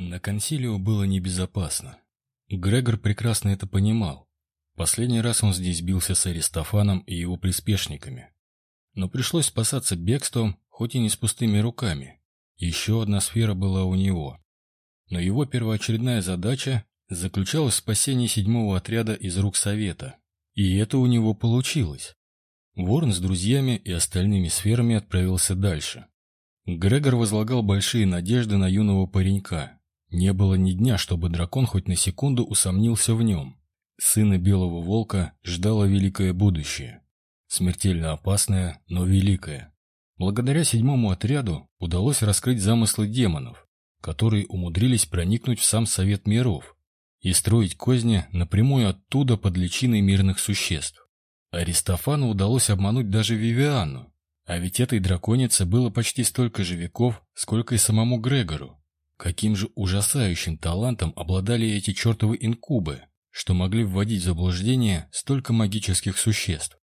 На консилио было небезопасно. Грегор прекрасно это понимал. Последний раз он здесь бился с Аристофаном и его приспешниками. Но пришлось спасаться бегством, хоть и не с пустыми руками. Еще одна сфера была у него. Но его первоочередная задача заключалась в спасении седьмого отряда из рук Совета. И это у него получилось. Ворон с друзьями и остальными сферами отправился дальше. Грегор возлагал большие надежды на юного паренька. Не было ни дня, чтобы дракон хоть на секунду усомнился в нем. Сына Белого Волка ждало великое будущее. Смертельно опасное, но великое. Благодаря седьмому отряду удалось раскрыть замыслы демонов, которые умудрились проникнуть в сам Совет Миров и строить козни напрямую оттуда под личиной мирных существ. Аристофану удалось обмануть даже Вивиану, а ведь этой драконице было почти столько же веков, сколько и самому Грегору. Каким же ужасающим талантом обладали эти чертовы инкубы, что могли вводить в заблуждение столько магических существ.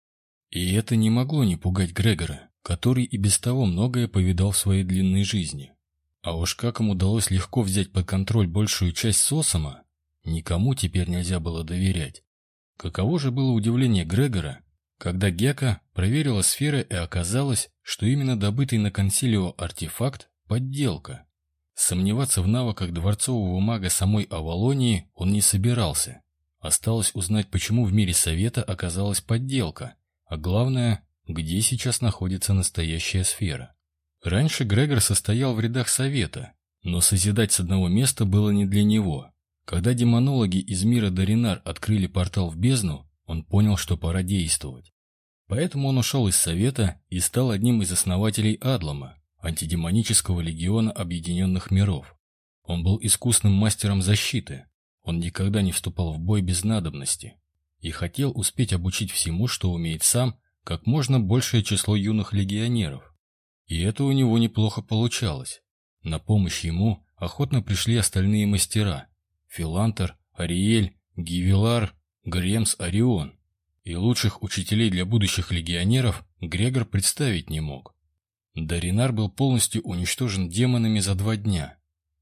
И это не могло не пугать Грегора, который и без того многое повидал в своей длинной жизни. А уж как им удалось легко взять под контроль большую часть Сосома, никому теперь нельзя было доверять. Каково же было удивление Грегора, когда Гека проверила сферы и оказалось, что именно добытый на консилио артефакт – подделка. Сомневаться в навыках дворцового мага самой Авалонии он не собирался. Осталось узнать, почему в мире Совета оказалась подделка, а главное, где сейчас находится настоящая сфера. Раньше Грегор состоял в рядах Совета, но созидать с одного места было не для него. Когда демонологи из мира Даринар открыли портал в бездну, он понял, что пора действовать. Поэтому он ушел из Совета и стал одним из основателей Адлама, антидемонического легиона Объединенных Миров. Он был искусным мастером защиты, он никогда не вступал в бой без надобности и хотел успеть обучить всему, что умеет сам, как можно большее число юных легионеров. И это у него неплохо получалось. На помощь ему охотно пришли остальные мастера – Филантер, Ариэль, Гивилар, Гремс, Орион. И лучших учителей для будущих легионеров Грегор представить не мог. Даринар был полностью уничтожен демонами за два дня.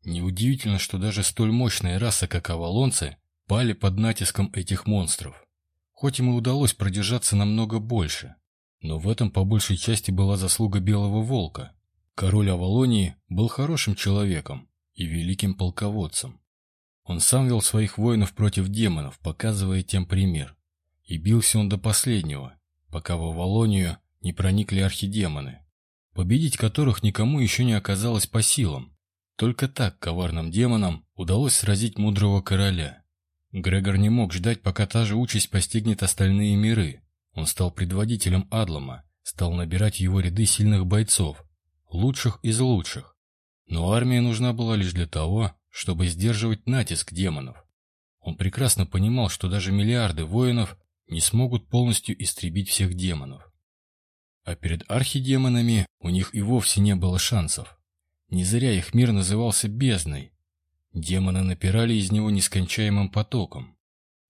Неудивительно, что даже столь мощная раса, как авалонцы, пали под натиском этих монстров. Хоть им и удалось продержаться намного больше, но в этом по большей части была заслуга Белого Волка. Король Авалонии был хорошим человеком и великим полководцем. Он сам вел своих воинов против демонов, показывая тем пример. И бился он до последнего, пока в Авалонию не проникли архидемоны, победить которых никому еще не оказалось по силам. Только так коварным демонам удалось сразить мудрого короля. Грегор не мог ждать, пока та же участь постигнет остальные миры. Он стал предводителем Адлама, стал набирать его ряды сильных бойцов, лучших из лучших. Но армия нужна была лишь для того, чтобы сдерживать натиск демонов. Он прекрасно понимал, что даже миллиарды воинов не смогут полностью истребить всех демонов. А перед архидемонами у них и вовсе не было шансов. Не зря их мир назывался бездной. Демоны напирали из него нескончаемым потоком.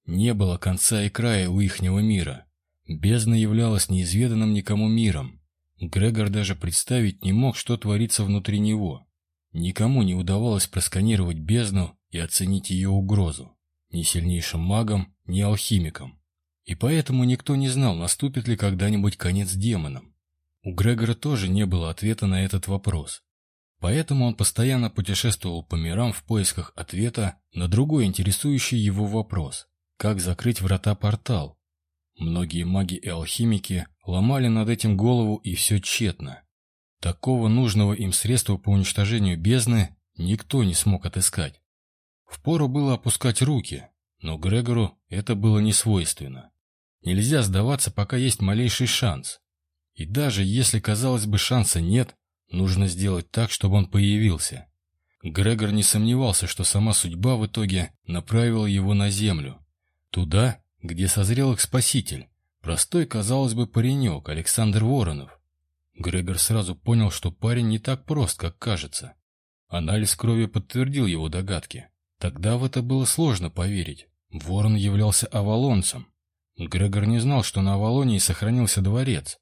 Не было конца и края у ихнего мира. Бездна являлась неизведанным никому миром. Грегор даже представить не мог, что творится внутри него. Никому не удавалось просканировать бездну и оценить ее угрозу. Ни сильнейшим магам, ни алхимикам. И поэтому никто не знал, наступит ли когда-нибудь конец демонам. У Грегора тоже не было ответа на этот вопрос. Поэтому он постоянно путешествовал по мирам в поисках ответа на другой интересующий его вопрос – как закрыть врата-портал. Многие маги и алхимики ломали над этим голову и все тщетно. Такого нужного им средства по уничтожению бездны никто не смог отыскать. Впору было опускать руки, но Грегору это было не свойственно. Нельзя сдаваться, пока есть малейший шанс. И даже если, казалось бы, шанса нет, нужно сделать так, чтобы он появился. Грегор не сомневался, что сама судьба в итоге направила его на землю. Туда, где созрел их спаситель, простой, казалось бы, паренек Александр Воронов. Грегор сразу понял, что парень не так прост, как кажется. Анализ крови подтвердил его догадки. Тогда в это было сложно поверить. Ворон являлся авалонцем. Грегор не знал, что на Авалонии сохранился дворец.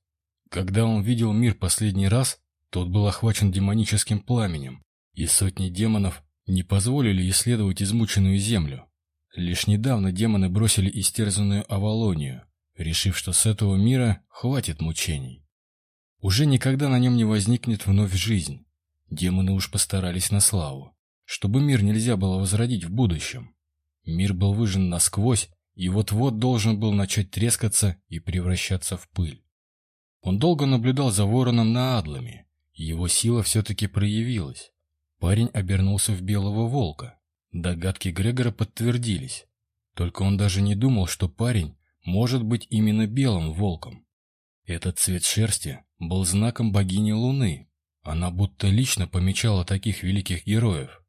Когда он видел мир последний раз, тот был охвачен демоническим пламенем, и сотни демонов не позволили исследовать измученную землю. Лишь недавно демоны бросили истерзанную Авалонию, решив, что с этого мира хватит мучений. Уже никогда на нем не возникнет вновь жизнь. Демоны уж постарались на славу, чтобы мир нельзя было возродить в будущем. Мир был выжжен насквозь и вот-вот должен был начать трескаться и превращаться в пыль. Он долго наблюдал за вороном на Адлами, и его сила все-таки проявилась. Парень обернулся в белого волка. Догадки Грегора подтвердились. Только он даже не думал, что парень может быть именно белым волком. Этот цвет шерсти был знаком богини Луны. Она будто лично помечала таких великих героев.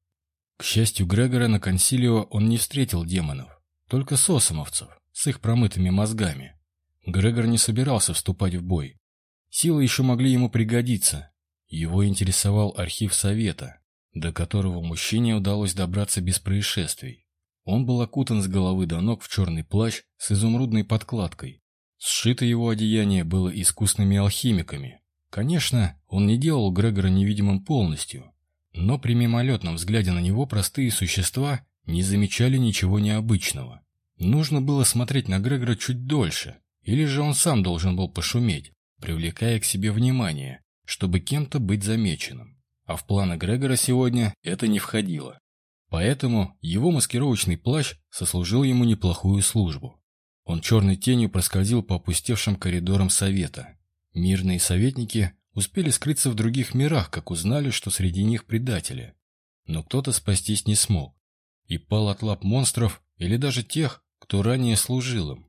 К счастью Грегора на консилио он не встретил демонов, только сосомовцев с их промытыми мозгами. Грегор не собирался вступать в бой. Силы еще могли ему пригодиться. Его интересовал архив совета, до которого мужчине удалось добраться без происшествий. Он был окутан с головы до ног в черный плащ с изумрудной подкладкой. Сшито его одеяние было искусными алхимиками. Конечно, он не делал Грегора невидимым полностью, но при мимолетном взгляде на него простые существа не замечали ничего необычного. Нужно было смотреть на Грегора чуть дольше, или же он сам должен был пошуметь, привлекая к себе внимание, чтобы кем-то быть замеченным. А в планы Грегора сегодня это не входило. Поэтому его маскировочный плащ сослужил ему неплохую службу. Он черной тенью проскользил по опустевшим коридорам совета. Мирные советники успели скрыться в других мирах, как узнали, что среди них предатели. Но кто-то спастись не смог. И пал от лап монстров или даже тех, кто ранее служил им.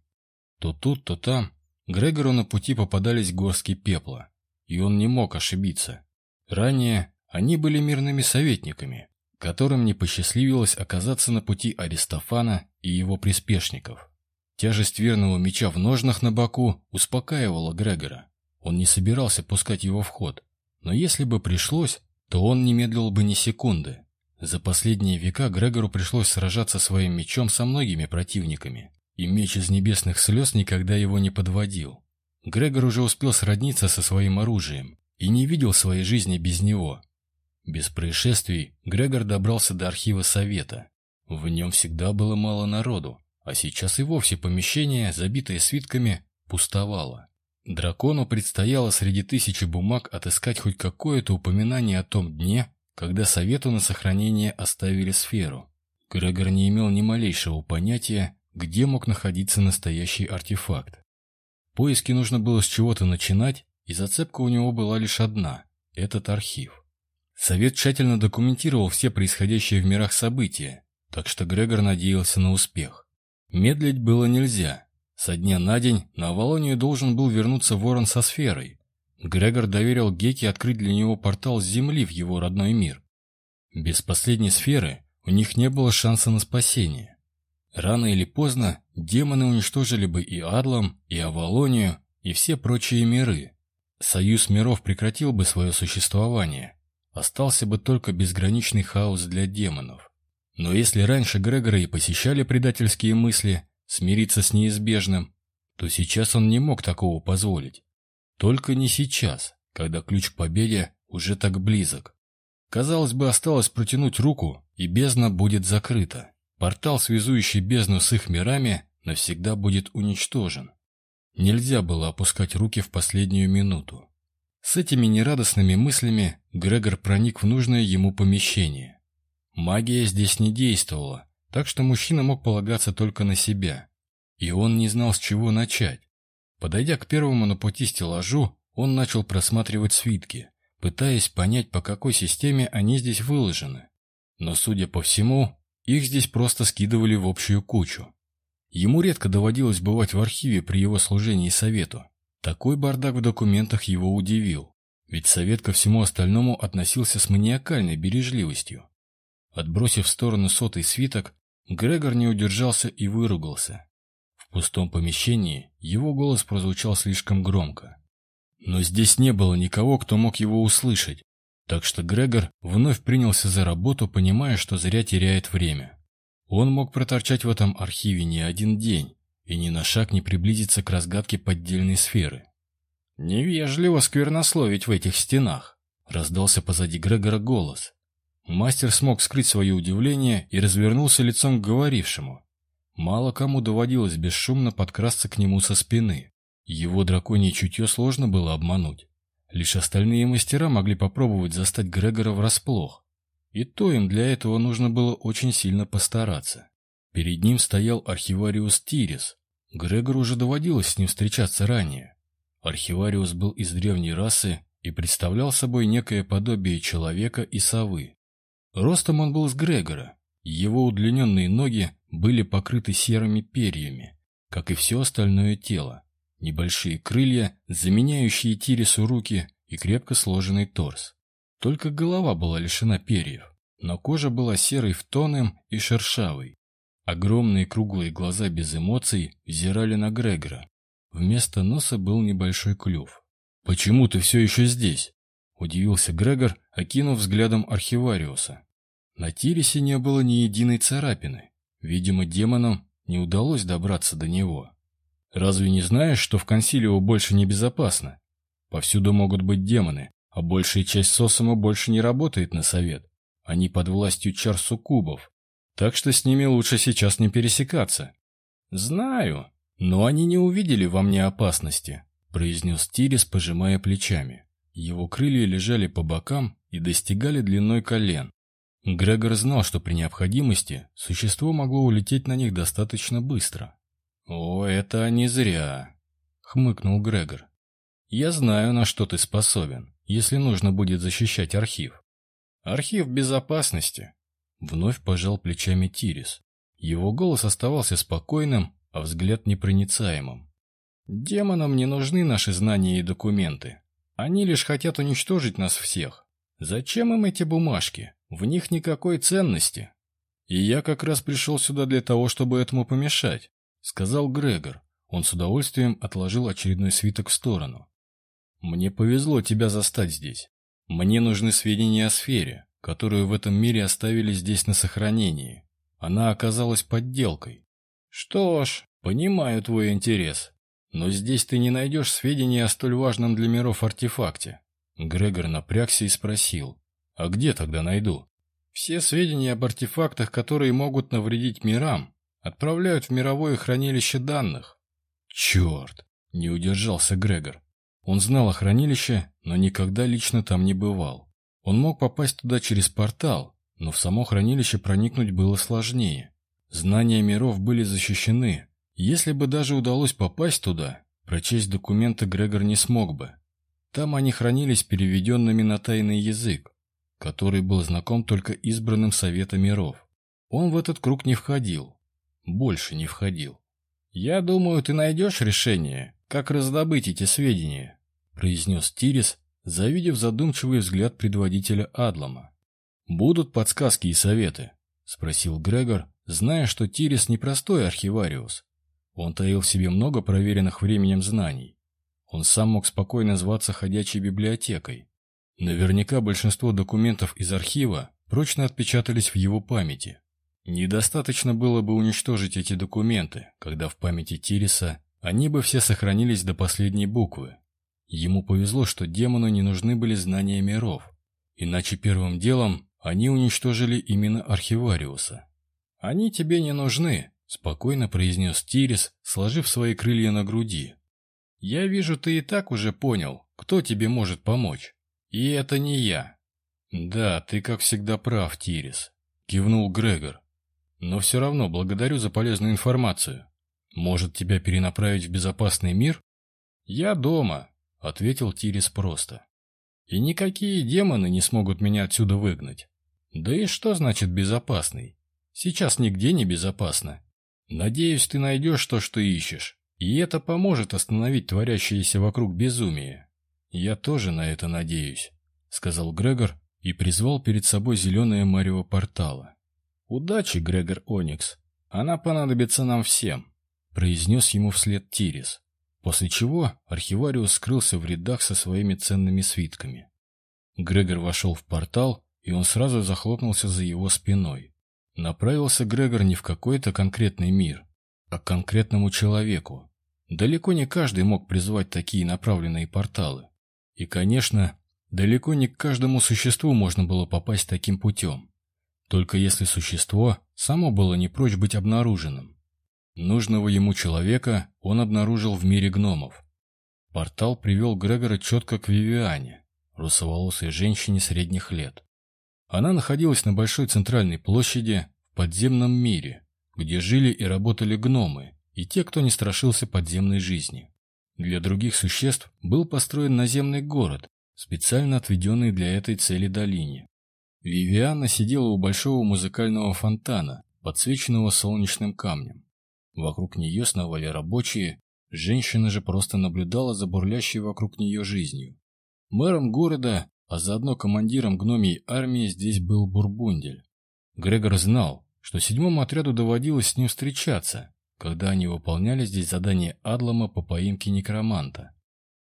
То тут, то там Грегору на пути попадались горски пепла. И он не мог ошибиться. Ранее они были мирными советниками, которым не посчастливилось оказаться на пути Аристофана и его приспешников. Тяжесть верного меча в ножнах на боку успокаивала Грегора. Он не собирался пускать его в ход, но если бы пришлось, то он не медлил бы ни секунды. За последние века Грегору пришлось сражаться своим мечом со многими противниками, и меч из небесных слез никогда его не подводил. Грегор уже успел сродниться со своим оружием и не видел своей жизни без него. Без происшествий Грегор добрался до архива совета. В нем всегда было мало народу, а сейчас и вовсе помещение, забитое свитками, пустовало. Дракону предстояло среди тысячи бумаг отыскать хоть какое-то упоминание о том дне, когда совету на сохранение оставили сферу. Грегор не имел ни малейшего понятия, где мог находиться настоящий артефакт. Поиски нужно было с чего-то начинать, и зацепка у него была лишь одна – этот архив. Совет тщательно документировал все происходящие в мирах события, так что Грегор надеялся на успех. Медлить было нельзя. Со дня на день на Авалонию должен был вернуться ворон со сферой. Грегор доверил Геке открыть для него портал с Земли в его родной мир. Без последней сферы у них не было шанса на спасение. Рано или поздно демоны уничтожили бы и Адлам, и Авалонию, и все прочие миры. Союз миров прекратил бы свое существование, Остался бы только безграничный хаос для демонов. Но если раньше Грегора и посещали предательские мысли, смириться с неизбежным, то сейчас он не мог такого позволить. Только не сейчас, когда ключ к победе уже так близок. Казалось бы, осталось протянуть руку, и бездна будет закрыта. Портал, связующий бездну с их мирами, навсегда будет уничтожен. Нельзя было опускать руки в последнюю минуту. С этими нерадостными мыслями Грегор проник в нужное ему помещение. Магия здесь не действовала, так что мужчина мог полагаться только на себя. И он не знал, с чего начать. Подойдя к первому на пути стеллажу, он начал просматривать свитки, пытаясь понять, по какой системе они здесь выложены. Но, судя по всему, их здесь просто скидывали в общую кучу. Ему редко доводилось бывать в архиве при его служении совету, такой бардак в документах его удивил, ведь совет ко всему остальному относился с маниакальной бережливостью. Отбросив в сторону сотый свиток, Грегор не удержался и выругался. Пустом помещении его голос прозвучал слишком громко. Но здесь не было никого, кто мог его услышать, так что Грегор вновь принялся за работу, понимая, что зря теряет время. Он мог проторчать в этом архиве не один день, и ни на шаг не приблизиться к разгадке поддельной сферы. «Невежливо сквернословить в этих стенах», — раздался позади Грегора голос. Мастер смог скрыть свое удивление и развернулся лицом к говорившему. Мало кому доводилось бесшумно подкрасться к нему со спины. Его драконье чутье сложно было обмануть. Лишь остальные мастера могли попробовать застать Грегора врасплох. И то им для этого нужно было очень сильно постараться. Перед ним стоял архивариус Тирис. Грегору уже доводилось с ним встречаться ранее. Архивариус был из древней расы и представлял собой некое подобие человека и совы. Ростом он был с Грегора. Его удлиненные ноги были покрыты серыми перьями, как и все остальное тело. Небольшие крылья, заменяющие Тирису руки и крепко сложенный торс. Только голова была лишена перьев, но кожа была серой в тоном и шершавой. Огромные круглые глаза без эмоций взирали на Грегора. Вместо носа был небольшой клюв. «Почему ты все еще здесь?» – удивился Грегор, окинув взглядом архивариуса. На Тирисе не было ни единой царапины. Видимо, демонам не удалось добраться до него. Разве не знаешь, что в Консилио больше не безопасно? Повсюду могут быть демоны, а большая часть Сосома больше не работает на совет. Они под властью чар суккубов. Так что с ними лучше сейчас не пересекаться. Знаю, но они не увидели во мне опасности, произнес Тирис, пожимая плечами. Его крылья лежали по бокам и достигали длиной колен. Грегор знал, что при необходимости существо могло улететь на них достаточно быстро. «О, это не зря», — хмыкнул Грегор. «Я знаю, на что ты способен, если нужно будет защищать архив». «Архив безопасности», — вновь пожал плечами Тирис. Его голос оставался спокойным, а взгляд непроницаемым. «Демонам не нужны наши знания и документы. Они лишь хотят уничтожить нас всех. Зачем им эти бумажки? В них никакой ценности. И я как раз пришел сюда для того, чтобы этому помешать, сказал Грегор. Он с удовольствием отложил очередной свиток в сторону. Мне повезло тебя застать здесь. Мне нужны сведения о сфере, которую в этом мире оставили здесь на сохранении. Она оказалась подделкой. Что ж, понимаю твой интерес. Но здесь ты не найдешь сведений о столь важном для миров артефакте. Грегор напрягся и спросил. А где тогда найду? Все сведения об артефактах, которые могут навредить мирам, отправляют в мировое хранилище данных. Черт! Не удержался Грегор. Он знал о хранилище, но никогда лично там не бывал. Он мог попасть туда через портал, но в само хранилище проникнуть было сложнее. Знания миров были защищены. Если бы даже удалось попасть туда, прочесть документы Грегор не смог бы. Там они хранились переведенными на тайный язык который был знаком только избранным Совета миров. Он в этот круг не входил. Больше не входил. «Я думаю, ты найдешь решение, как раздобыть эти сведения», произнес Тирис, завидев задумчивый взгляд предводителя Адлама. «Будут подсказки и советы?» спросил Грегор, зная, что Тирис непростой архивариус. Он таил в себе много проверенных временем знаний. Он сам мог спокойно зваться ходячей библиотекой. Наверняка большинство документов из архива прочно отпечатались в его памяти. Недостаточно было бы уничтожить эти документы, когда в памяти Тириса они бы все сохранились до последней буквы. Ему повезло, что демону не нужны были знания миров, иначе первым делом они уничтожили именно Архивариуса. «Они тебе не нужны», — спокойно произнес Тирис, сложив свои крылья на груди. «Я вижу, ты и так уже понял, кто тебе может помочь. И это не я. Да, ты, как всегда, прав, Тирис, кивнул Грегор. Но все равно благодарю за полезную информацию. Может, тебя перенаправить в безопасный мир? Я дома, ответил Тирис просто. И никакие демоны не смогут меня отсюда выгнать. Да и что значит безопасный? Сейчас нигде не безопасно. Надеюсь, ты найдешь то, что ищешь, и это поможет остановить творящееся вокруг безумие. «Я тоже на это надеюсь», — сказал Грегор и призвал перед собой зеленое марево портала. «Удачи, Грегор Оникс. Она понадобится нам всем», — произнес ему вслед Тирис, после чего архивариус скрылся в рядах со своими ценными свитками. Грегор вошел в портал, и он сразу захлопнулся за его спиной. Направился Грегор не в какой-то конкретный мир, а к конкретному человеку. Далеко не каждый мог призвать такие направленные порталы. И, конечно, Далеко не к каждому существу можно было попасть таким путем. Только если существо само было не прочь быть обнаруженным. Нужного ему человека он обнаружил в мире гномов. Портал привел Грегора четко к Вивиане, русоволосой женщине средних лет. Она находилась на большой центральной площади в подземном мире, где жили и работали гномы и те, кто не страшился подземной жизни. Для других существ был построен наземный город, специально отведенный для этой цели долине. Вивиана сидела у большого музыкального фонтана, подсвеченного солнечным камнем. Вокруг нее сновали рабочие, женщина же просто наблюдала за бурлящей вокруг нее жизнью. Мэром города, а заодно командиром гномий армии здесь был Бурбундель. Грегор знал, что седьмому отряду доводилось с ним встречаться, когда они выполняли здесь задание Адлама по поимке некроманта.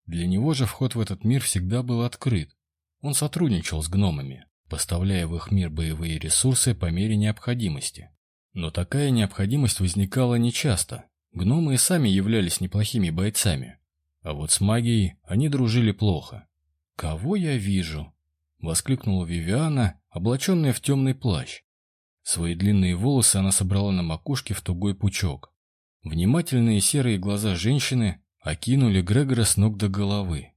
Для него же вход в этот мир всегда был открыт. Он сотрудничал с гномами, поставляя в их мир боевые ресурсы по мере необходимости. Но такая необходимость возникала нечасто. Гномы и сами являлись неплохими бойцами. А вот с магией они дружили плохо. «Кого я вижу?» — воскликнула Вивиана, облаченная в темный плащ. Свои длинные волосы она собрала на макушке в тугой пучок. Внимательные серые глаза женщины окинули Грегора с ног до головы.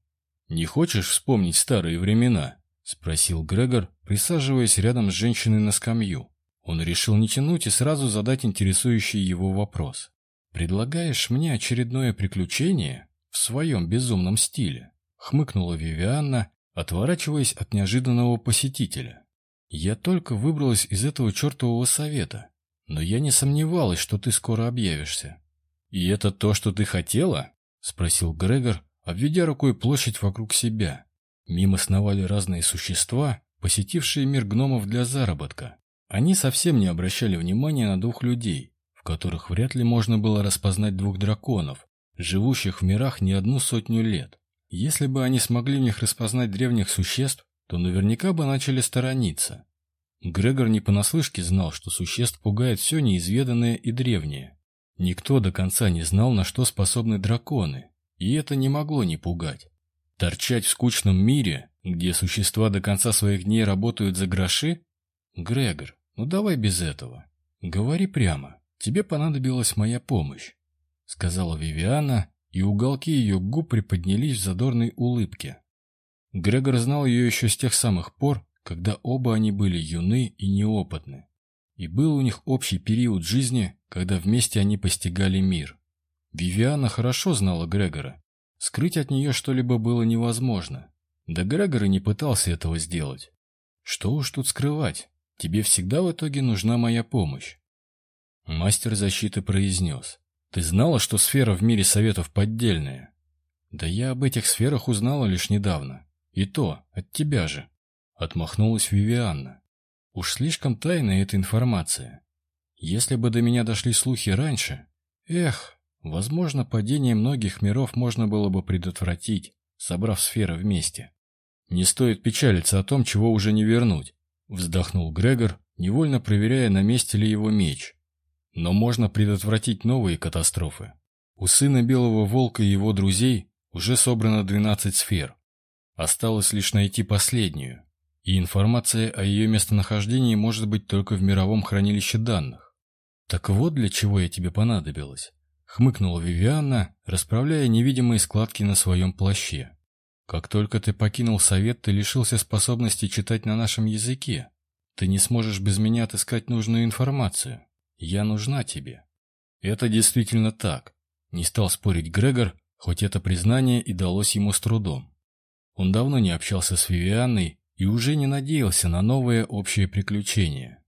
«Не хочешь вспомнить старые времена?» — спросил Грегор, присаживаясь рядом с женщиной на скамью. Он решил не тянуть и сразу задать интересующий его вопрос. «Предлагаешь мне очередное приключение в своем безумном стиле?» — хмыкнула Вивианна, отворачиваясь от неожиданного посетителя. «Я только выбралась из этого чертового совета, но я не сомневалась, что ты скоро объявишься». «И это то, что ты хотела?» — спросил Грегор, обведя рукой площадь вокруг себя. Мимо сновали разные существа, посетившие мир гномов для заработка. Они совсем не обращали внимания на двух людей, в которых вряд ли можно было распознать двух драконов, живущих в мирах не одну сотню лет. Если бы они смогли в них распознать древних существ, то наверняка бы начали сторониться. Грегор не понаслышке знал, что существ пугает все неизведанное и древнее. Никто до конца не знал, на что способны драконы, и это не могло не пугать. Торчать в скучном мире, где существа до конца своих дней работают за гроши, «Грегор, ну давай без этого. Говори прямо. Тебе понадобилась моя помощь», — сказала Вивиана, и уголки ее губ приподнялись в задорной улыбке. Грегор знал ее еще с тех самых пор, когда оба они были юны и неопытны. И был у них общий период жизни, когда вместе они постигали мир. Вивиана хорошо знала Грегора. Скрыть от нее что-либо было невозможно. Да Грегор и не пытался этого сделать. Что уж тут скрывать. Тебе всегда в итоге нужна моя помощь. Мастер защиты произнес. Ты знала, что сфера в мире советов поддельная? Да я об этих сферах узнала лишь недавно. И то, от тебя же. Отмахнулась Вивианна. Уж слишком тайная эта информация. Если бы до меня дошли слухи раньше... Эх, возможно, падение многих миров можно было бы предотвратить, собрав сферы вместе. Не стоит печалиться о том, чего уже не вернуть. Вздохнул Грегор, невольно проверяя, на месте ли его меч. Но можно предотвратить новые катастрофы. У сына Белого Волка и его друзей уже собрано 12 сфер. Осталось лишь найти последнюю. И информация о ее местонахождении может быть только в мировом хранилище данных. Так вот для чего я тебе понадобилась. Хмыкнула Вивианна, расправляя невидимые складки на своем плаще. Как только ты покинул совет, ты лишился способности читать на нашем языке. Ты не сможешь без меня отыскать нужную информацию. Я нужна тебе. Это действительно так. Не стал спорить Грегор, хоть это признание и далось ему с трудом. Он давно не общался с Вивианной и уже не надеялся на новое общее приключение.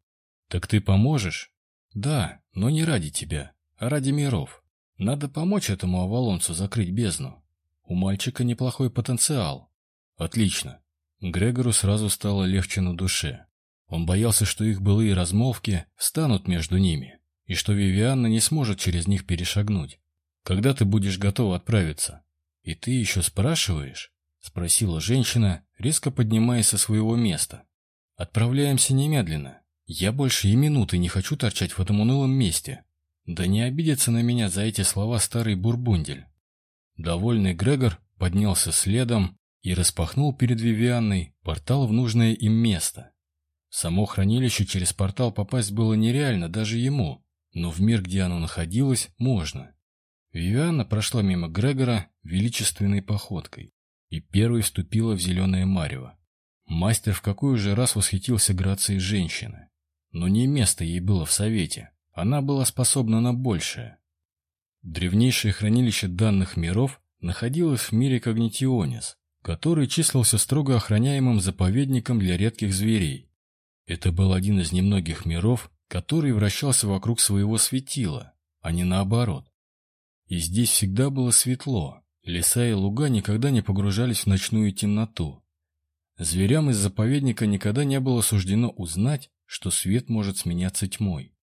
«Так ты поможешь?» «Да, но не ради тебя, а ради миров. Надо помочь этому Авалонцу закрыть бездну. У мальчика неплохой потенциал. Отлично. Грегору сразу стало легче на душе. Он боялся, что их былые размолвки встанут между ними, и что Вивианна не сможет через них перешагнуть. Когда ты будешь готова отправиться? И ты еще спрашиваешь? Спросила женщина, резко поднимаясь со своего места. Отправляемся немедленно. Я больше и минуты не хочу торчать в этом унылом месте. Да не обидится на меня за эти слова старый бурбундель. Довольный Грегор поднялся следом, и распахнул перед Вивианной портал в нужное им место. Само хранилище через портал попасть было нереально даже ему, но в мир, где оно находилось, можно. Вивианна прошла мимо Грегора величественной походкой и первой вступила в зеленое марево. Мастер в какой уже раз восхитился грацией женщины. Но не место ей было в совете, она была способна на большее. Древнейшее хранилище данных миров находилось в мире Когнитионис, который числился строго охраняемым заповедником для редких зверей. Это был один из немногих миров, который вращался вокруг своего светила, а не наоборот. И здесь всегда было светло, леса и луга никогда не погружались в ночную темноту. Зверям из заповедника никогда не было суждено узнать, что свет может сменяться тьмой.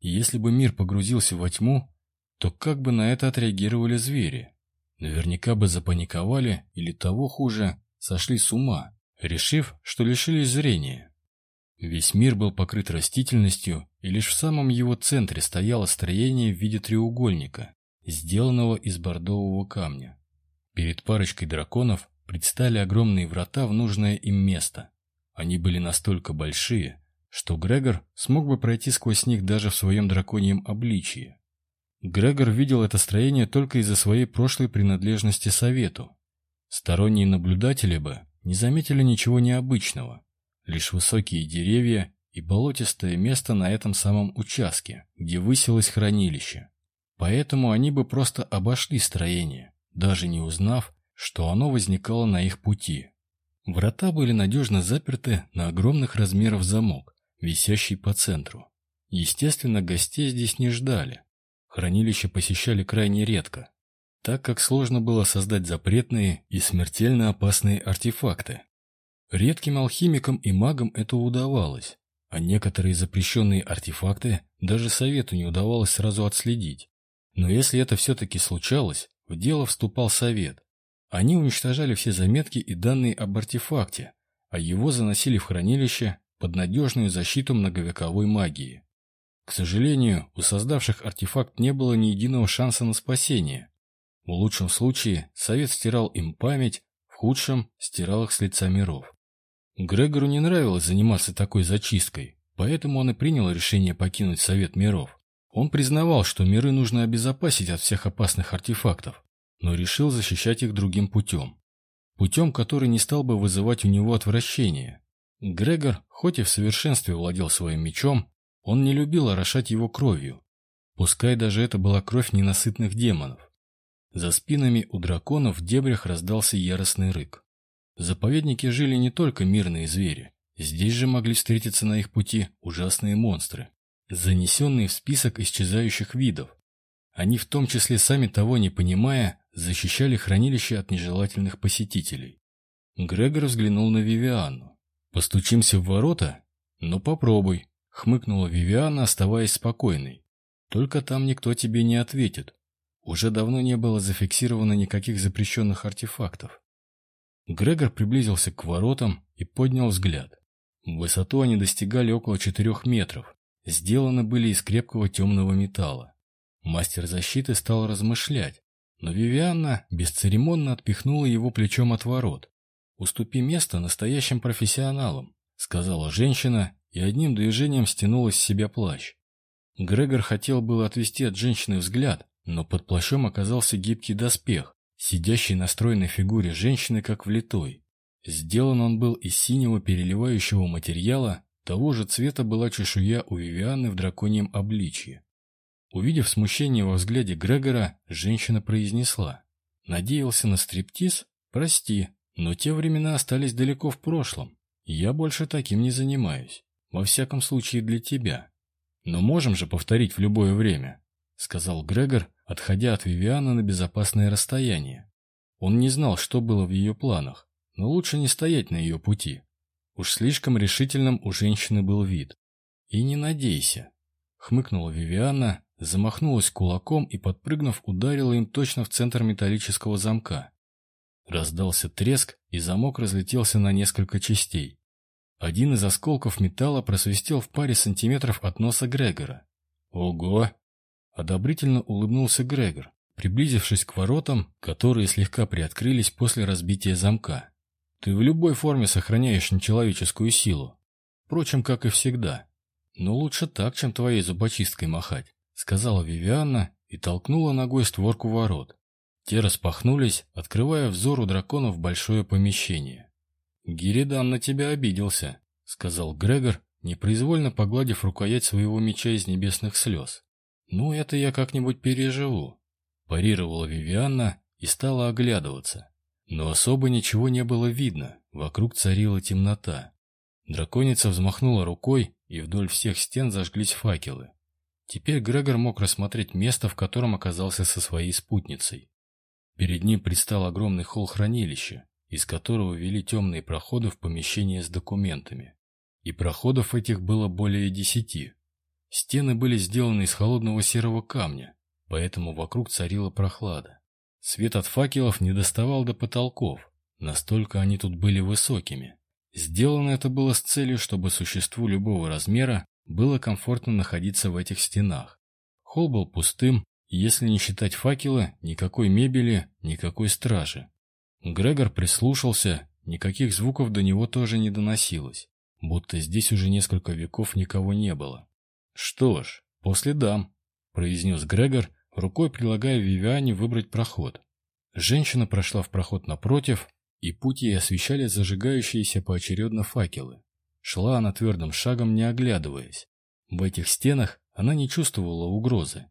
И если бы мир погрузился во тьму, то как бы на это отреагировали звери? Наверняка бы запаниковали или того хуже, сошли с ума, решив, что лишились зрения. Весь мир был покрыт растительностью, и лишь в самом его центре стояло строение в виде треугольника, сделанного из бордового камня. Перед парочкой драконов предстали огромные врата в нужное им место. Они были настолько большие, что Грегор смог бы пройти сквозь них даже в своем драконьем обличии. Грегор видел это строение только из-за своей прошлой принадлежности совету. Сторонние наблюдатели бы не заметили ничего необычного, лишь высокие деревья и болотистое место на этом самом участке, где высилось хранилище. Поэтому они бы просто обошли строение, даже не узнав, что оно возникало на их пути. Врата были надежно заперты на огромных размеров замок, висящий по центру. Естественно, гостей здесь не ждали. Хранилище посещали крайне редко, так как сложно было создать запретные и смертельно опасные артефакты. Редким алхимикам и магам это удавалось, а некоторые запрещенные артефакты даже совету не удавалось сразу отследить. Но если это все-таки случалось, в дело вступал совет. Они уничтожали все заметки и данные об артефакте, а его заносили в хранилище под надежную защиту многовековой магии. К сожалению, у создавших артефакт не было ни единого шанса на спасение. В лучшем случае совет стирал им память, в худшем стирал их с лица миров. Грегору не нравилось заниматься такой зачисткой, поэтому он и принял решение покинуть Совет миров. Он признавал, что миры нужно обезопасить от всех опасных артефактов, но решил защищать их другим путем. Путем, который не стал бы вызывать у него отвращение. Грегор, хоть и в совершенстве владел своим мечом, он не любил орошать его кровью. Пускай даже это была кровь ненасытных демонов. За спинами у драконов в дебрях раздался яростный рык. В заповеднике жили не только мирные звери. Здесь же могли встретиться на их пути ужасные монстры, занесенные в список исчезающих видов. Они в том числе, сами того не понимая, защищали хранилище от нежелательных посетителей. Грегор взглянул на Вивианну. «Постучимся в ворота? Ну попробуй», — хмыкнула Вивианна, оставаясь спокойной. «Только там никто тебе не ответит. Уже давно не было зафиксировано никаких запрещенных артефактов. Грегор приблизился к воротам и поднял взгляд. В высоту они достигали около четырех метров. Сделаны были из крепкого темного металла. Мастер защиты стал размышлять, но Вивианна бесцеремонно отпихнула его плечом от ворот. «Уступи место настоящим профессионалам», — сказала женщина и одним движением стянула с себя плащ. Грегор хотел было отвести от женщины взгляд, но под плащом оказался гибкий доспех, сидящей на стройной фигуре женщины как влитой. Сделан он был из синего переливающего материала, того же цвета была чешуя у Вивианы в драконьем обличье. Увидев смущение во взгляде Грегора, женщина произнесла. «Надеялся на стриптиз? Прости, но те времена остались далеко в прошлом. Я больше таким не занимаюсь. Во всяком случае для тебя. Но можем же повторить в любое время», — сказал Грегор, отходя от Вивианы на безопасное расстояние. Он не знал, что было в ее планах, но лучше не стоять на ее пути. Уж слишком решительным у женщины был вид. «И не надейся», — хмыкнула Вивиана, замахнулась кулаком и, подпрыгнув, ударила им точно в центр металлического замка. Раздался треск, и замок разлетелся на несколько частей. Один из осколков металла просвистел в паре сантиметров от носа Грегора. «Ого!» Одобрительно улыбнулся Грегор, приблизившись к воротам, которые слегка приоткрылись после разбития замка. Ты в любой форме сохраняешь нечеловеческую силу. Впрочем, как и всегда. Но лучше так, чем твоей зубочисткой махать, сказала Вивианна и толкнула ногой створку ворот. Те распахнулись, открывая взору драконов большое помещение. «Гиридан на тебя обиделся», — сказал Грегор, непроизвольно погладив рукоять своего меча из небесных слез. «Ну, это я как-нибудь переживу», — парировала Вивианна и стала оглядываться. Но особо ничего не было видно, вокруг царила темнота. Драконица взмахнула рукой, и вдоль всех стен зажглись факелы. Теперь Грегор мог рассмотреть место, в котором оказался со своей спутницей. Перед ним предстал огромный холл хранилища, из которого вели темные проходы в помещение с документами. И проходов этих было более десяти. Стены были сделаны из холодного серого камня, поэтому вокруг царила прохлада. Свет от факелов не доставал до потолков, настолько они тут были высокими. Сделано это было с целью, чтобы существу любого размера было комфортно находиться в этих стенах. Холл был пустым, и если не считать факела, никакой мебели, никакой стражи. Грегор прислушался, никаких звуков до него тоже не доносилось, будто здесь уже несколько веков никого не было. «Что ж, после дам», — произнес Грегор, рукой предлагая Вивиане выбрать проход. Женщина прошла в проход напротив, и путь ей освещали зажигающиеся поочередно факелы. Шла она твердым шагом, не оглядываясь. В этих стенах она не чувствовала угрозы.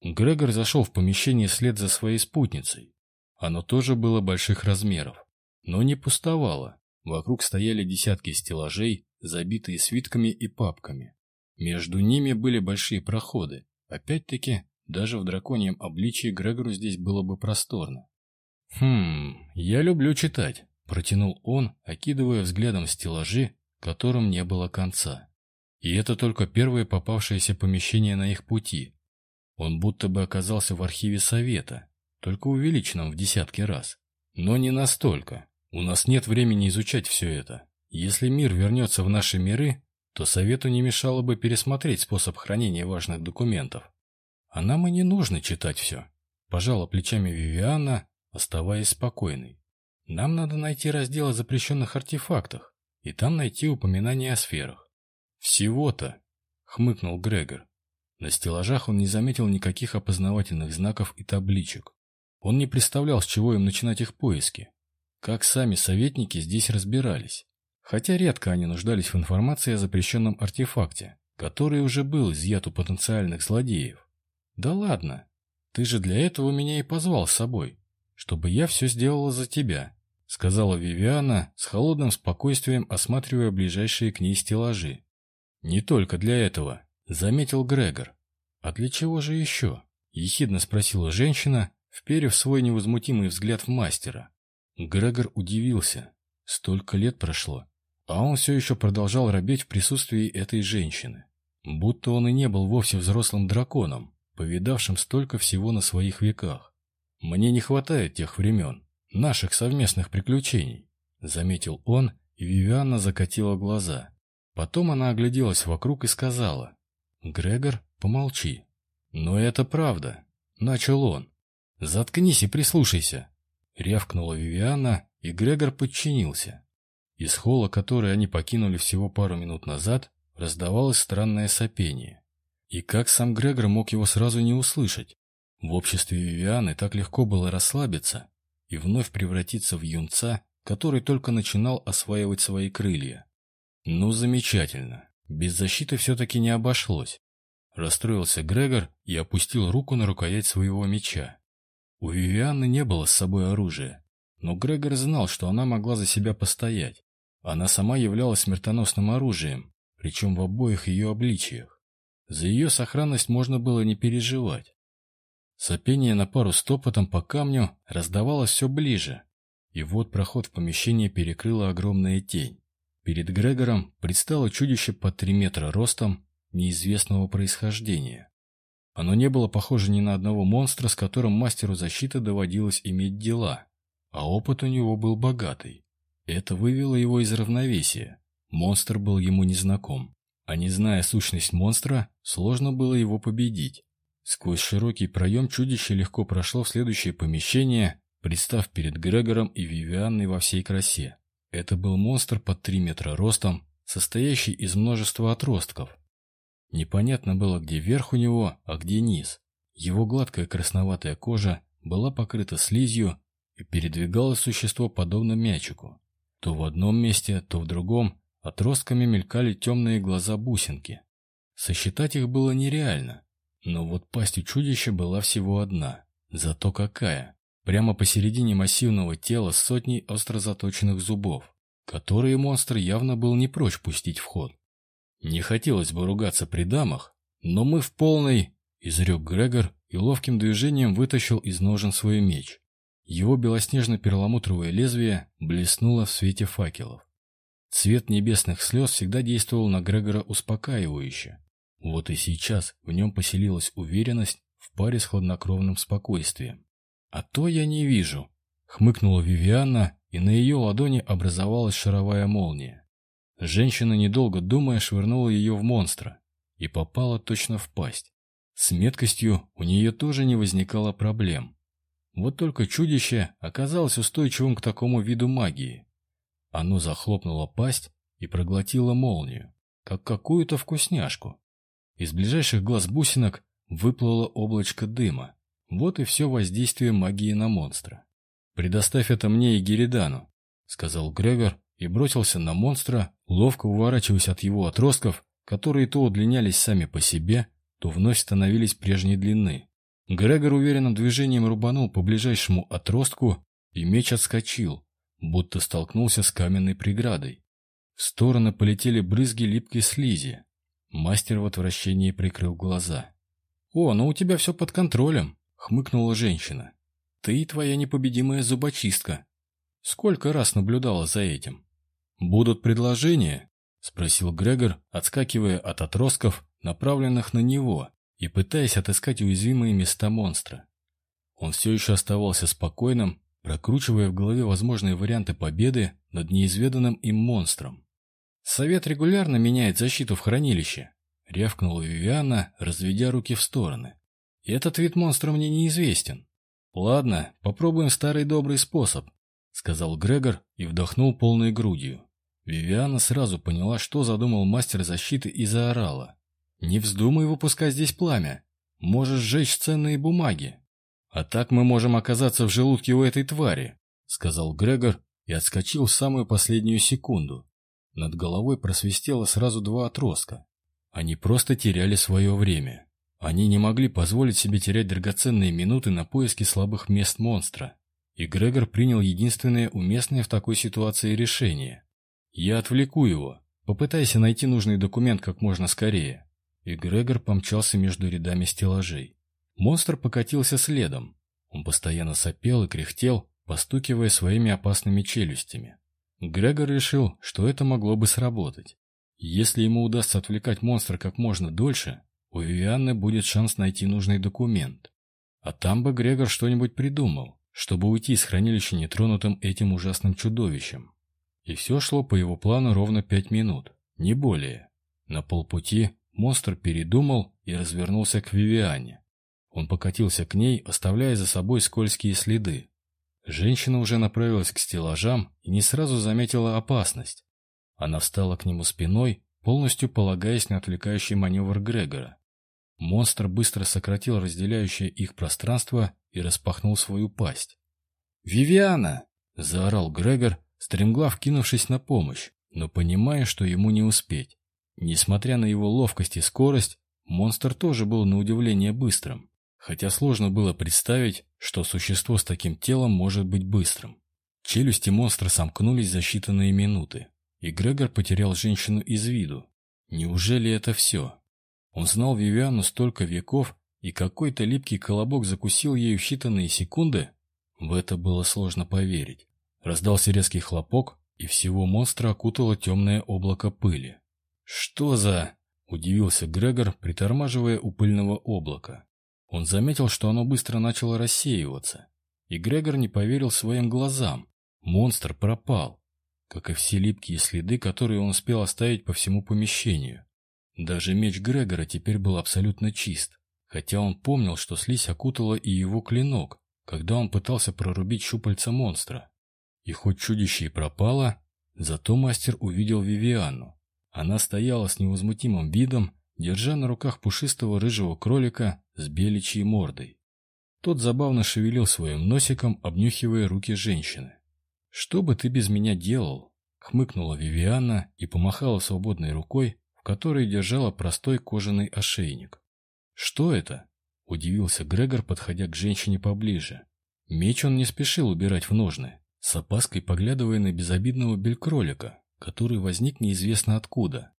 Грегор зашел в помещение вслед за своей спутницей. Оно тоже было больших размеров, но не пустовало. Вокруг стояли десятки стеллажей, забитые свитками и папками. Между ними были большие проходы. Опять-таки, даже в драконьем обличии Грегору здесь было бы просторно. «Хм, я люблю читать», — протянул он, окидывая взглядом стеллажи, которым не было конца. И это только первое попавшееся помещение на их пути. Он будто бы оказался в архиве Совета, только увеличенном в десятки раз. Но не настолько. У нас нет времени изучать все это. Если мир вернется в наши миры, то Совету не мешало бы пересмотреть способ хранения важных документов. А нам и не нужно читать все. Пожала плечами Вивиана, оставаясь спокойной. Нам надо найти раздел о запрещенных артефактах и там найти упоминание о сферах. Всего-то, хмыкнул Грегор. На стеллажах он не заметил никаких опознавательных знаков и табличек. Он не представлял, с чего им начинать их поиски. Как сами советники здесь разбирались. Хотя редко они нуждались в информации о запрещенном артефакте, который уже был изъят у потенциальных злодеев. Да ладно, ты же для этого меня и позвал с собой чтобы я все сделала за тебя», — сказала Вивиана с холодным спокойствием, осматривая ближайшие к ней стеллажи. «Не только для этого», — заметил Грегор. «А для чего же еще?» — ехидно спросила женщина, вперев свой невозмутимый взгляд в мастера. Грегор удивился. Столько лет прошло, а он все еще продолжал робеть в присутствии этой женщины. Будто он и не был вовсе взрослым драконом, повидавшим столько всего на своих веках. «Мне не хватает тех времен, наших совместных приключений», — заметил он, и Вивианна закатила глаза. Потом она огляделась вокруг и сказала, «Грегор, помолчи». «Но это правда», — начал он. «Заткнись и прислушайся», — рявкнула Вивианна, и Грегор подчинился. Из холла, который они покинули всего пару минут назад, раздавалось странное сопение. И как сам Грегор мог его сразу не услышать? В обществе Вивианы так легко было расслабиться и вновь превратиться в юнца, который только начинал осваивать свои крылья. Ну, замечательно. Без защиты все-таки не обошлось. Расстроился Грегор и опустил руку на рукоять своего меча. У Вивианы не было с собой оружия, но Грегор знал, что она могла за себя постоять. Она сама являлась смертоносным оружием, причем в обоих ее обличиях. За ее сохранность можно было не переживать. Сопение на пару с топотом по камню раздавалось все ближе, и вот проход в помещение перекрыла огромная тень. Перед Грегором предстало чудище под три метра ростом, неизвестного происхождения. Оно не было похоже ни на одного монстра, с которым мастеру защиты доводилось иметь дела, а опыт у него был богатый. Это вывело его из равновесия. Монстр был ему незнаком, а не зная сущность монстра, сложно было его победить. Сквозь широкий проем чудище легко прошло в следующее помещение, представ перед Грегором и Вивианной во всей красе. Это был монстр под три метра ростом, состоящий из множества отростков. Непонятно было, где верх у него, а где низ. Его гладкая красноватая кожа была покрыта слизью, и передвигалось существо подобно мячику. То в одном месте, то в другом отростками мелькали темные глаза бусинки. Сосчитать их было нереально, но вот пасть у чудища была всего одна. Зато какая! Прямо посередине массивного тела сотни остро заточенных зубов, которые монстр явно был не прочь пустить в ход. Не хотелось бы ругаться при дамах, но мы в полной... Изрек Грегор и ловким движением вытащил из ножен свой меч. Его белоснежно-перламутровое лезвие блеснуло в свете факелов. Цвет небесных слез всегда действовал на Грегора успокаивающе. Вот и сейчас в нем поселилась уверенность в паре с хладнокровным спокойствием. «А то я не вижу», — хмыкнула Вивианна, и на ее ладони образовалась шаровая молния. Женщина, недолго думая, швырнула ее в монстра и попала точно в пасть. С меткостью у нее тоже не возникало проблем. Вот только чудище оказалось устойчивым к такому виду магии. Оно захлопнуло пасть и проглотило молнию, как какую-то вкусняшку. Из ближайших глаз бусинок выплыло облачко дыма. Вот и все воздействие магии на монстра. «Предоставь это мне и Геридану», — сказал Грегор и бросился на монстра, ловко уворачиваясь от его отростков, которые то удлинялись сами по себе, то вновь становились прежней длины. Грегор уверенным движением рубанул по ближайшему отростку, и меч отскочил, будто столкнулся с каменной преградой. В стороны полетели брызги липкой слизи. Мастер в отвращении прикрыл глаза. «О, ну у тебя все под контролем», — хмыкнула женщина. «Ты и твоя непобедимая зубочистка. Сколько раз наблюдала за этим?» «Будут предложения?» — спросил Грегор, отскакивая от отростков, направленных на него, и пытаясь отыскать уязвимые места монстра. Он все еще оставался спокойным, прокручивая в голове возможные варианты победы над неизведанным им монстром. «Совет регулярно меняет защиту в хранилище», — рявкнула Вивиана, разведя руки в стороны. «Этот вид монстра мне неизвестен». «Ладно, попробуем старый добрый способ», — сказал Грегор и вдохнул полной грудью. Вивиана сразу поняла, что задумал мастер защиты и заорала. «Не вздумай выпускать здесь пламя. Можешь сжечь ценные бумаги. А так мы можем оказаться в желудке у этой твари», — сказал Грегор и отскочил в самую последнюю секунду. Над головой просвистело сразу два отростка. Они просто теряли свое время. Они не могли позволить себе терять драгоценные минуты на поиски слабых мест монстра. И Грегор принял единственное уместное в такой ситуации решение — «Я отвлеку его. Попытайся найти нужный документ как можно скорее». И Грегор помчался между рядами стеллажей. Монстр покатился следом. Он постоянно сопел и кряхтел, постукивая своими опасными челюстями. Грегор решил, что это могло бы сработать. Если ему удастся отвлекать монстра как можно дольше, у Вивианны будет шанс найти нужный документ. А там бы Грегор что-нибудь придумал, чтобы уйти из хранилища нетронутым этим ужасным чудовищем. И все шло по его плану ровно пять минут, не более. На полпути монстр передумал и развернулся к Вивиане. Он покатился к ней, оставляя за собой скользкие следы. Женщина уже направилась к стеллажам и не сразу заметила опасность. Она встала к нему спиной, полностью полагаясь на отвлекающий маневр Грегора. Монстр быстро сократил разделяющее их пространство и распахнул свою пасть. «Вивиана!» — заорал Грегор, стремглав кинувшись на помощь, но понимая, что ему не успеть. Несмотря на его ловкость и скорость, монстр тоже был на удивление быстрым, хотя сложно было представить, что существо с таким телом может быть быстрым. Челюсти монстра сомкнулись за считанные минуты, и Грегор потерял женщину из виду. Неужели это все? Он знал Вивиану столько веков, и какой-то липкий колобок закусил ею считанные секунды? В это было сложно поверить. Раздался резкий хлопок, и всего монстра окутало темное облако пыли. «Что за...» — удивился Грегор, притормаживая у пыльного облака. Он заметил, что оно быстро начало рассеиваться. И Грегор не поверил своим глазам. Монстр пропал, как и все липкие следы, которые он успел оставить по всему помещению. Даже меч Грегора теперь был абсолютно чист, хотя он помнил, что слизь окутала и его клинок, когда он пытался прорубить щупальца монстра. И хоть чудище и пропало, Зато мастер увидел Вивианну. Она стояла с невозмутимым видом, держа на руках пушистого рыжего кролика с беличьей мордой. Тот забавно шевелил своим носиком, обнюхивая руки женщины. «Что бы ты без меня делал?» — хмыкнула Вивианна и помахала свободной рукой, в которой держала простой кожаный ошейник. «Что это?» — удивился Грегор, подходя к женщине поближе. Меч он не спешил убирать в ножны, с опаской поглядывая на безобидного белькролика, который возник неизвестно откуда.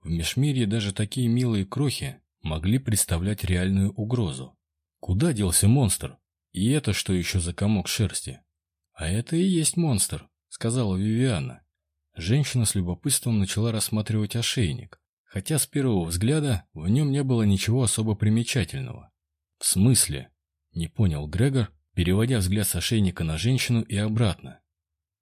В Межмирье даже такие милые крохи могли представлять реальную угрозу. Куда делся монстр? И это что еще за комок шерсти? А это и есть монстр, сказала Вивиана. Женщина с любопытством начала рассматривать ошейник, хотя с первого взгляда в нем не было ничего особо примечательного. «В смысле?» — не понял Грегор, переводя взгляд с ошейника на женщину и обратно.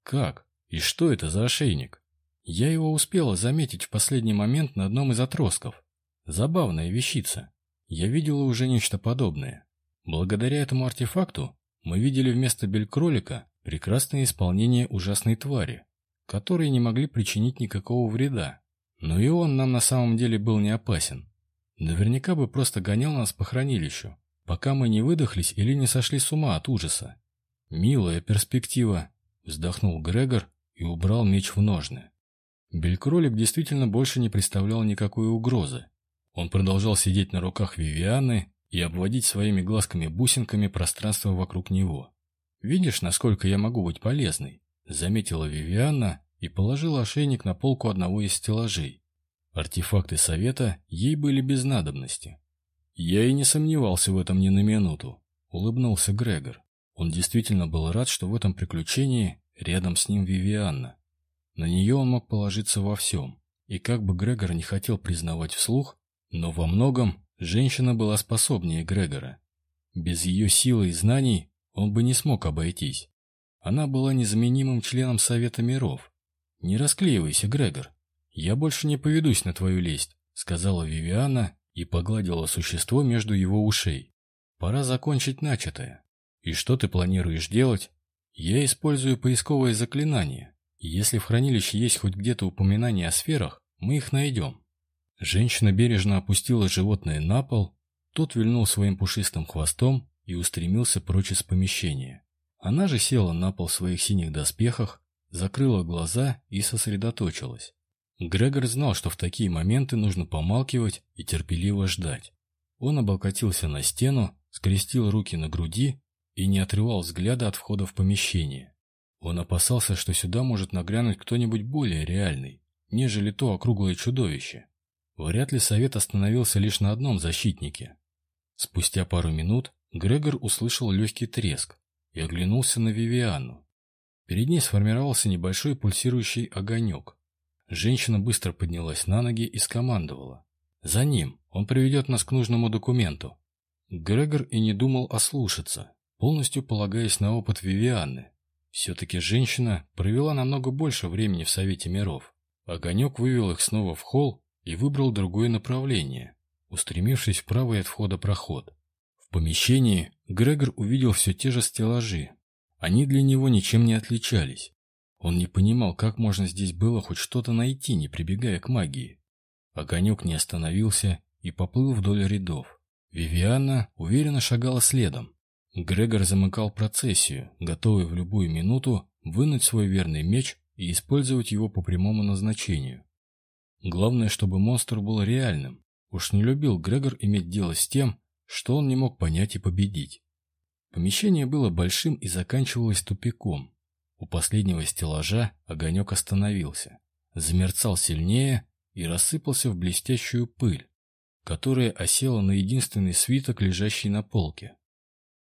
«Как? И что это за ошейник?» Я его успела заметить в последний момент на одном из отростков. Забавная вещица. Я видела уже нечто подобное. Благодаря этому артефакту мы видели вместо белькролика прекрасное исполнение ужасной твари, которые не могли причинить никакого вреда. Но и он нам на самом деле был не опасен. Наверняка бы просто гонял нас по хранилищу, пока мы не выдохлись или не сошли с ума от ужаса. «Милая перспектива», — вздохнул Грегор и убрал меч в ножны. Белькролик действительно больше не представлял никакой угрозы. Он продолжал сидеть на руках Вивианы и обводить своими глазками-бусинками пространство вокруг него. «Видишь, насколько я могу быть полезной?» — заметила Вивианна и положила ошейник на полку одного из стеллажей. Артефакты совета ей были без надобности. «Я и не сомневался в этом ни на минуту», — улыбнулся Грегор. Он действительно был рад, что в этом приключении рядом с ним Вивианна. На нее он мог положиться во всем. И как бы Грегор не хотел признавать вслух, но во многом женщина была способнее Грегора. Без ее силы и знаний он бы не смог обойтись. Она была незаменимым членом Совета миров. «Не расклеивайся, Грегор. Я больше не поведусь на твою лесть», — сказала Вивиана и погладила существо между его ушей. «Пора закончить начатое. И что ты планируешь делать? Я использую поисковое заклинание. Если в хранилище есть хоть где-то упоминание о сферах, мы их найдем. Женщина бережно опустила животное на пол, тот вильнул своим пушистым хвостом и устремился прочь из помещения. Она же села на пол в своих синих доспехах, закрыла глаза и сосредоточилась. Грегор знал, что в такие моменты нужно помалкивать и терпеливо ждать. Он облокотился на стену, скрестил руки на груди и не отрывал взгляда от входа в помещение. Он опасался, что сюда может нагрянуть кто-нибудь более реальный, нежели то округлое чудовище. Вряд ли совет остановился лишь на одном защитнике. Спустя пару минут Грегор услышал легкий треск и оглянулся на Вивиану. Перед ней сформировался небольшой пульсирующий огонек. Женщина быстро поднялась на ноги и скомандовала. «За ним! Он приведет нас к нужному документу!» Грегор и не думал ослушаться, полностью полагаясь на опыт Вивианны. Все-таки женщина провела намного больше времени в Совете миров. Огонек вывел их снова в холл и выбрал другое направление, устремившись в правый от входа проход. В помещении Грегор увидел все те же стеллажи. Они для него ничем не отличались. Он не понимал, как можно здесь было хоть что-то найти, не прибегая к магии. Огонек не остановился и поплыл вдоль рядов. Вивиана уверенно шагала следом. Грегор замыкал процессию, готовый в любую минуту вынуть свой верный меч и использовать его по прямому назначению. Главное, чтобы монстр был реальным. Уж не любил Грегор иметь дело с тем, что он не мог понять и победить. Помещение было большим и заканчивалось тупиком. У последнего стеллажа огонек остановился, замерцал сильнее и рассыпался в блестящую пыль, которая осела на единственный свиток, лежащий на полке.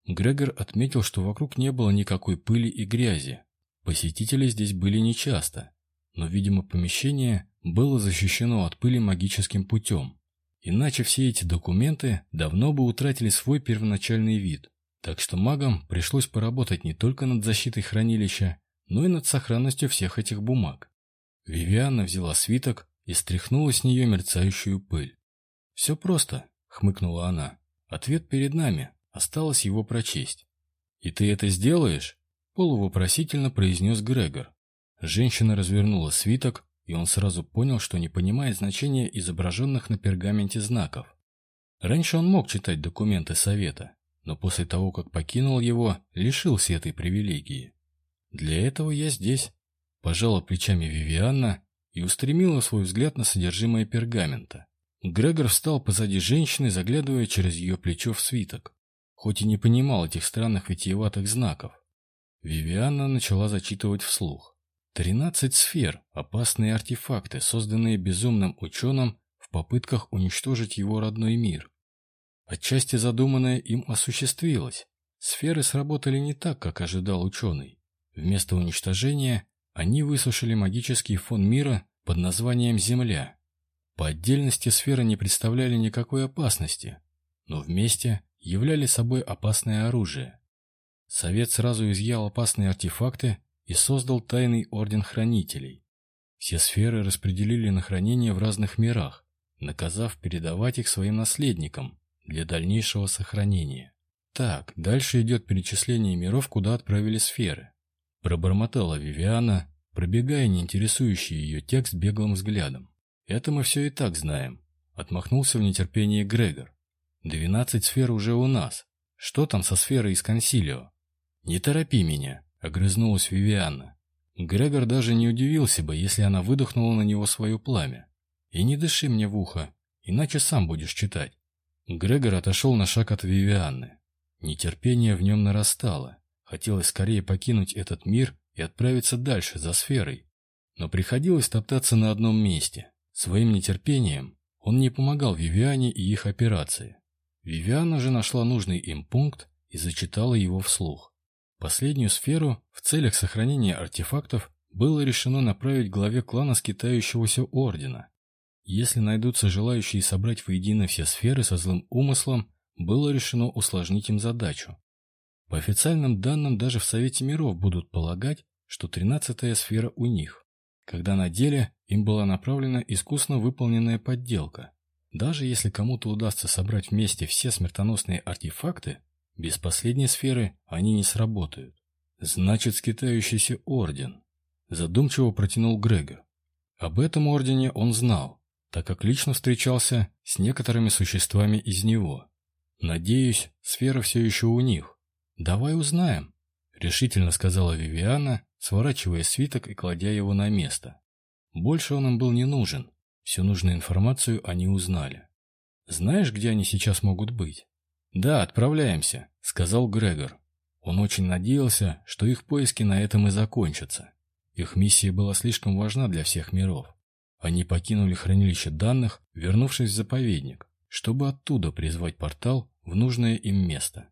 Грегор отметил, что вокруг не было никакой пыли и грязи. Посетители здесь были нечасто, но, видимо, помещение было защищено от пыли магическим путем. Иначе все эти документы давно бы утратили свой первоначальный вид. Так что магам пришлось поработать не только над защитой хранилища, но и над сохранностью всех этих бумаг. Вивиана взяла свиток и стряхнула с нее мерцающую пыль. «Все просто», — хмыкнула она. «Ответ перед нами. Осталось его прочесть. «И ты это сделаешь?» — полувопросительно произнес Грегор. Женщина развернула свиток, и он сразу понял, что не понимает значения изображенных на пергаменте знаков. Раньше он мог читать документы совета, но после того, как покинул его, лишился этой привилегии. «Для этого я здесь», – пожала плечами Вивианна и устремила свой взгляд на содержимое пергамента. Грегор встал позади женщины, заглядывая через ее плечо в свиток, хоть и не понимал этих странных витиеватых знаков. Вивианна начала зачитывать вслух. «Тринадцать сфер – опасные артефакты, созданные безумным ученым в попытках уничтожить его родной мир. Отчасти задуманное им осуществилось. Сферы сработали не так, как ожидал ученый. Вместо уничтожения они высушили магический фон мира под названием Земля. По отдельности сферы не представляли никакой опасности, но вместе являли собой опасное оружие. Совет сразу изъял опасные артефакты и создал тайный орден хранителей. Все сферы распределили на хранение в разных мирах, наказав передавать их своим наследникам, для дальнейшего сохранения. Так, дальше идет перечисление миров, куда отправили сферы. Пробормотала Вивиана, пробегая неинтересующий ее текст беглым взглядом. Это мы все и так знаем. Отмахнулся в нетерпении Грегор. Двенадцать сфер уже у нас. Что там со сферой из консилио? Не торопи меня, огрызнулась Вивиана. Грегор даже не удивился бы, если она выдохнула на него свое пламя. И не дыши мне в ухо, иначе сам будешь читать. Грегор отошел на шаг от Вивианны. Нетерпение в нем нарастало. Хотелось скорее покинуть этот мир и отправиться дальше, за сферой. Но приходилось топтаться на одном месте. Своим нетерпением он не помогал Вивиане и их операции. Вивиана же нашла нужный им пункт и зачитала его вслух. Последнюю сферу в целях сохранения артефактов было решено направить главе клана скитающегося ордена, если найдутся желающие собрать воедино все сферы со злым умыслом, было решено усложнить им задачу. По официальным данным, даже в Совете миров будут полагать, что тринадцатая сфера у них, когда на деле им была направлена искусно выполненная подделка. Даже если кому-то удастся собрать вместе все смертоносные артефакты, без последней сферы они не сработают. Значит, скитающийся орден. Задумчиво протянул Грегор. Об этом ордене он знал, так как лично встречался с некоторыми существами из него. Надеюсь, сфера все еще у них. Давай узнаем, решительно сказала Вивиана, сворачивая свиток и кладя его на место. Больше он им был не нужен. Всю нужную информацию они узнали. Знаешь, где они сейчас могут быть? Да, отправляемся, сказал Грегор. Он очень надеялся, что их поиски на этом и закончатся. Их миссия была слишком важна для всех миров. Они покинули хранилище данных, вернувшись в заповедник, чтобы оттуда призвать портал в нужное им место.